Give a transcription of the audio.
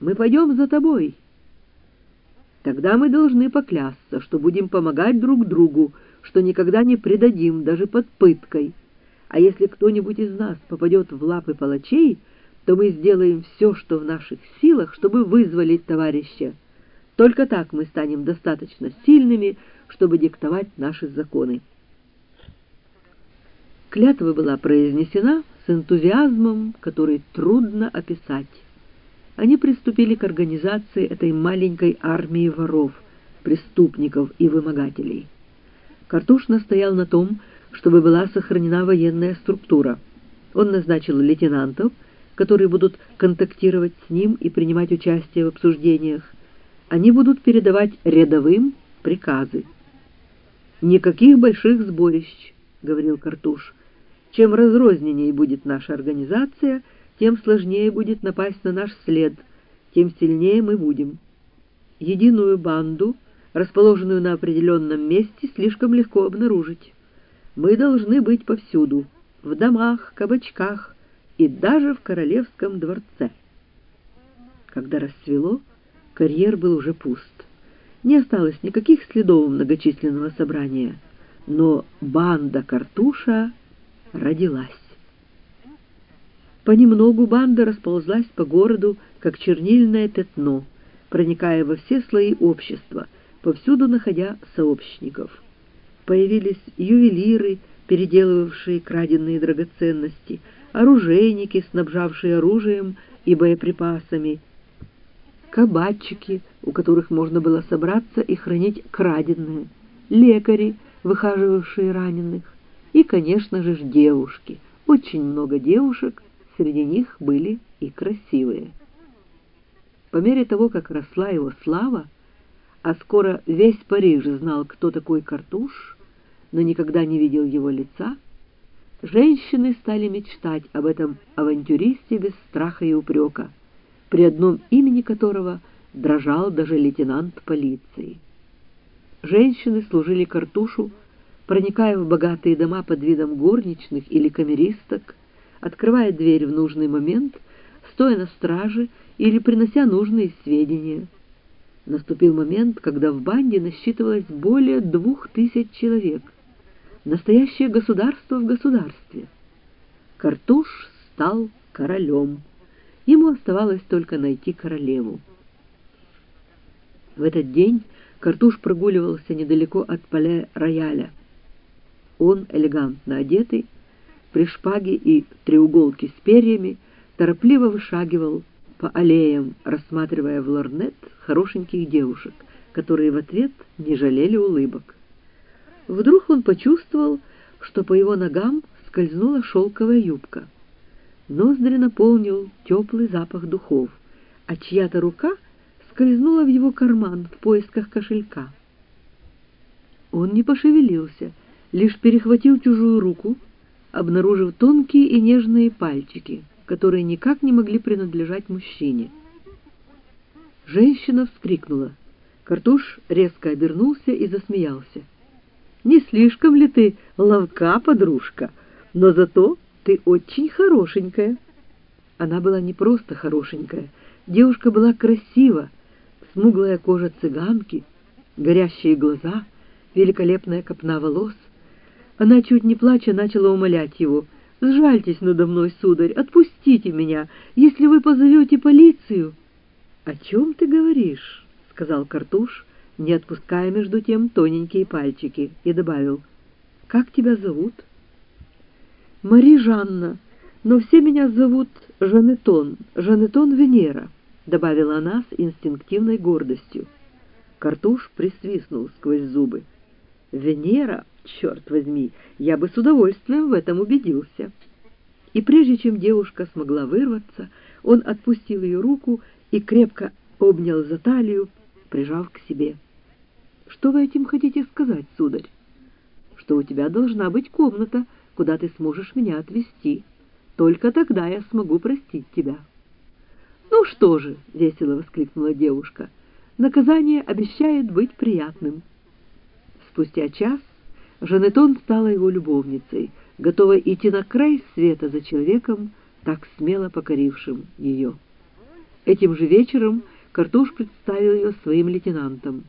Мы пойдем за тобой. Тогда мы должны поклясться, что будем помогать друг другу, что никогда не предадим, даже под пыткой. А если кто-нибудь из нас попадет в лапы палачей, то мы сделаем все, что в наших силах, чтобы вызволить товарища. Только так мы станем достаточно сильными, чтобы диктовать наши законы. Клятва была произнесена с энтузиазмом, который трудно описать. Они приступили к организации этой маленькой армии воров, преступников и вымогателей. Картуш настоял на том, чтобы была сохранена военная структура. Он назначил лейтенантов, которые будут контактировать с ним и принимать участие в обсуждениях. Они будут передавать рядовым приказы. «Никаких больших сборищ», — говорил Картуш. «Чем разрозненней будет наша организация, тем сложнее будет напасть на наш след, тем сильнее мы будем. Единую банду, расположенную на определенном месте, слишком легко обнаружить. Мы должны быть повсюду, в домах, кабачках и даже в королевском дворце». Когда рассвело, карьер был уже пуст. Не осталось никаких следов многочисленного собрания, но банда Картуша родилась. Понемногу банда расползлась по городу, как чернильное пятно, проникая во все слои общества, повсюду находя сообщников. Появились ювелиры, переделывавшие краденные драгоценности, оружейники, снабжавшие оружием и боеприпасами, кабачики, у которых можно было собраться и хранить краденое, лекари, выхаживавшие раненых, и, конечно же, девушки. Очень много девушек, среди них были и красивые. По мере того, как росла его слава, а скоро весь Париж знал, кто такой Картуш, но никогда не видел его лица, женщины стали мечтать об этом авантюристе без страха и упрека — при одном имени которого дрожал даже лейтенант полиции. Женщины служили картушу, проникая в богатые дома под видом горничных или камеристок, открывая дверь в нужный момент, стоя на страже или принося нужные сведения. Наступил момент, когда в банде насчитывалось более двух тысяч человек. Настоящее государство в государстве. Картуш стал королем. Ему оставалось только найти королеву. В этот день Картуш прогуливался недалеко от поля рояля. Он, элегантно одетый, при шпаге и треуголке с перьями, торопливо вышагивал по аллеям, рассматривая в лорнет хорошеньких девушек, которые в ответ не жалели улыбок. Вдруг он почувствовал, что по его ногам скользнула шелковая юбка — Ноздри наполнил теплый запах духов, а чья-то рука скользнула в его карман в поисках кошелька. Он не пошевелился, лишь перехватил чужую руку, обнаружив тонкие и нежные пальчики, которые никак не могли принадлежать мужчине. Женщина вскрикнула. Картуш резко обернулся и засмеялся. «Не слишком ли ты ловка, подружка? Но зато ты очень хорошенькая». Она была не просто хорошенькая. Девушка была красива. Смуглая кожа цыганки, горящие глаза, великолепная копна волос. Она, чуть не плача, начала умолять его. «Сжальтесь надо мной, сударь, отпустите меня, если вы позовете полицию». «О чем ты говоришь?» — сказал Картуш, не отпуская между тем тоненькие пальчики, и добавил. «Как тебя зовут?» Мари Жанна, но все меня зовут Жанетон, Жанетон Венера», — добавила она с инстинктивной гордостью. Картуш присвистнул сквозь зубы. «Венера? Черт возьми, я бы с удовольствием в этом убедился». И прежде чем девушка смогла вырваться, он отпустил ее руку и крепко обнял за талию, прижав к себе. «Что вы этим хотите сказать, сударь?» «Что у тебя должна быть комната», куда ты сможешь меня отвезти. Только тогда я смогу простить тебя». «Ну что же», — весело воскликнула девушка, — «наказание обещает быть приятным». Спустя час Жанетон стала его любовницей, готовая идти на край света за человеком, так смело покорившим ее. Этим же вечером Картуш представил ее своим лейтенантам.